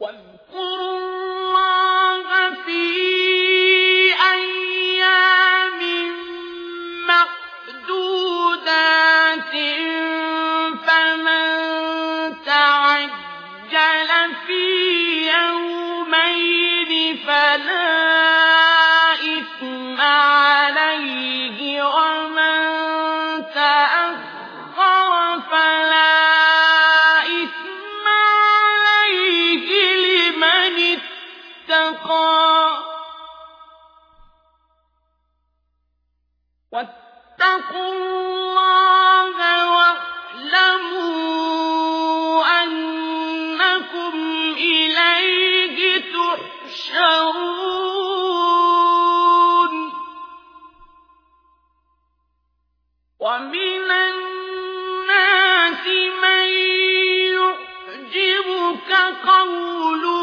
واذكروا الله في أيام فمن تعجل في يومين فلا إثم عليه ومن تأخر فلا واتقوا الله واعلموا أنكم إليه تحشرون. ومن الناس من يعجبك قوله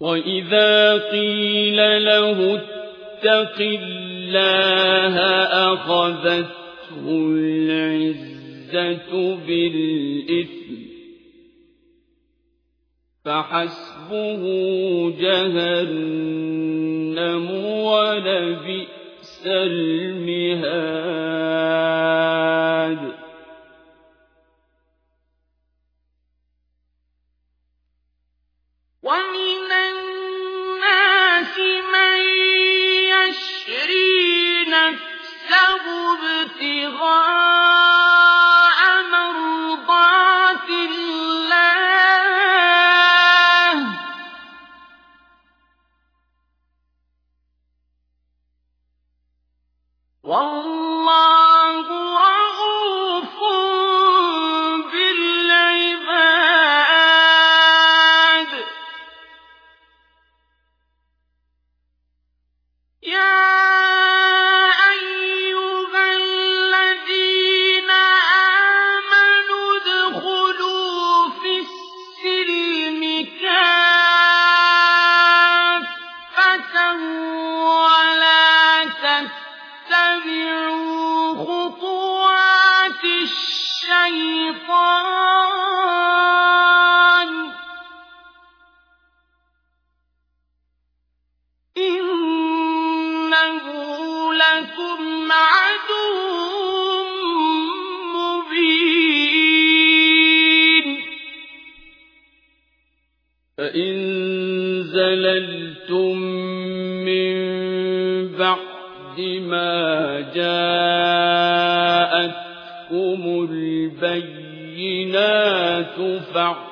وإذا قيل له اتق الله أخذته العزة بالإثم فحسبه جهنم ولبئس المهاد الشيطان. إنه لكم عدو مبين. فإن زللتم من بعد ما جاءتكم البينات فاعلموا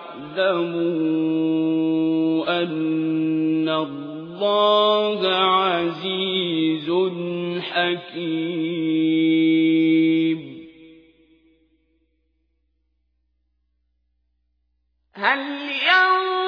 أن الله عزيز حكيم. هل ينظرون